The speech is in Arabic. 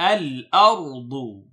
الأرض.